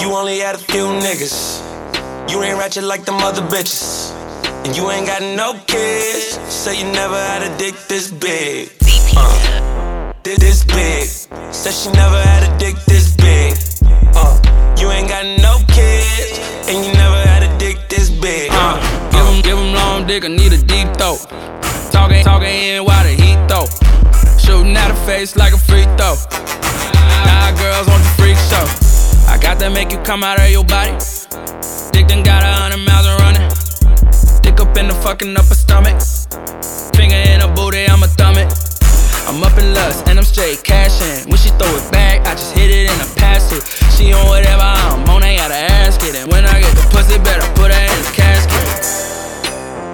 You only had a few niggas. You ain't ratchet like them other bitches. And you ain't got no kids. Say you never had a dick this big. Uh, this big. Said she never had a dick this big. Uh, you ain't got no kids. And you never had a dick this big. Uh, give him, give him long dick, I need a deep throat. Talking, talking in while the heat though. Shooting at her face like a free throw. I got to make you come out of your body. Dick done got a hundred miles and running. Dick up in the fucking upper stomach. Finger in her booty, I'ma thumb it. I'm up in lust and I'm straight cashing. When she throw it back, I just hit it in a pass it. She on whatever I'm on, ain't gotta ask it. And when I get the pussy, better put her in the casket.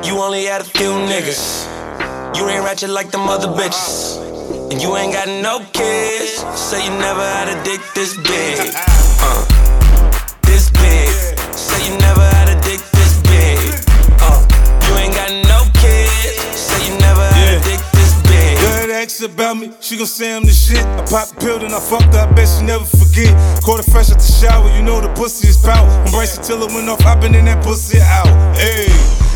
You only had a few niggas. You ain't ratchet like them other bitches. And you ain't got no kids. Say you never had a dick this big. Uh, this big. Say you never had a dick this big. Uh, you ain't got no kids. Say you never had Yeah. a dick this big. Good ex about me, she gon' say I'm the shit. I pop the pill, then I fucked her, I bet she never forget. Caught her fresh out the shower, you know the pussy is pout. Embrace it till it went off, I been in that pussy out. Hey,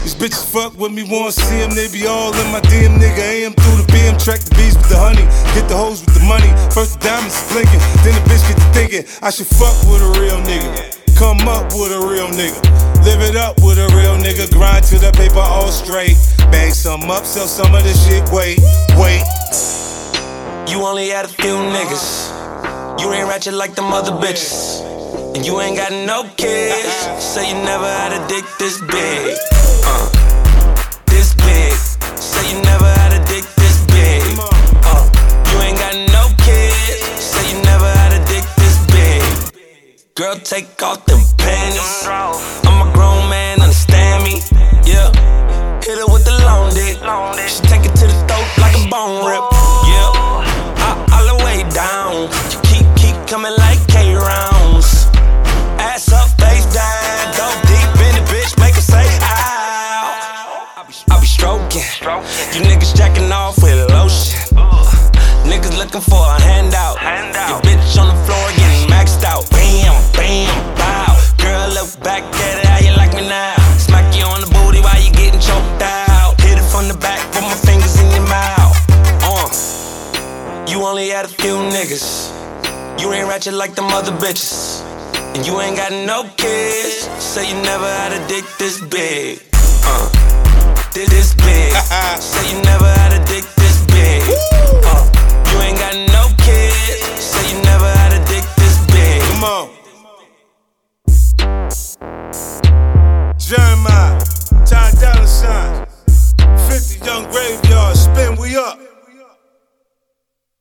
these bitches fuck with me, wanna see them, they be all in my DM, nigga. AM through the BM, track the bees with the honey. Hit the hoes with the money, first the diamonds blinking, then the bitch get to thinking, I should fuck with a real nigga. Come up with a real nigga. Live it up with a real nigga. Grind to the paper all straight. Bang some up, sell some of the shit. Wait, wait. You only had a few niggas. You ain't ratchet like them other bitches. And you ain't got no kids. Say you never had a dick this big. Uh, this big. Say you never had a dick this big. Uh, you ain't got no kids. Say you never had a dick this big. Girl, take off them panties. I'm a grown man, understand me. Yeah. Hit her with the long dick. She take it to the throat like a bone rip. Yeah. All, all the way down. You keep, keep coming like stroking. You niggas jacking off with lotion. Niggas looking for a handout. Your bitch on the floor getting maxed out. Bam, bam, bow. Girl, look back at it, how you like me now? Smack you on the booty while you getting choked out. Hit it from the back, put my fingers in your mouth. Uh, you only had a few niggas. You ain't ratchet like them other bitches. And you ain't got no kids. Say you never had a dick this big. Uh, this, this big. Say you never had a dick this big. Uh, you ain't got no kids. Say you never had a dick this big. Come on. Jeremih, Ty Dolla Sign, 50 Young Graveyard, spin, we up.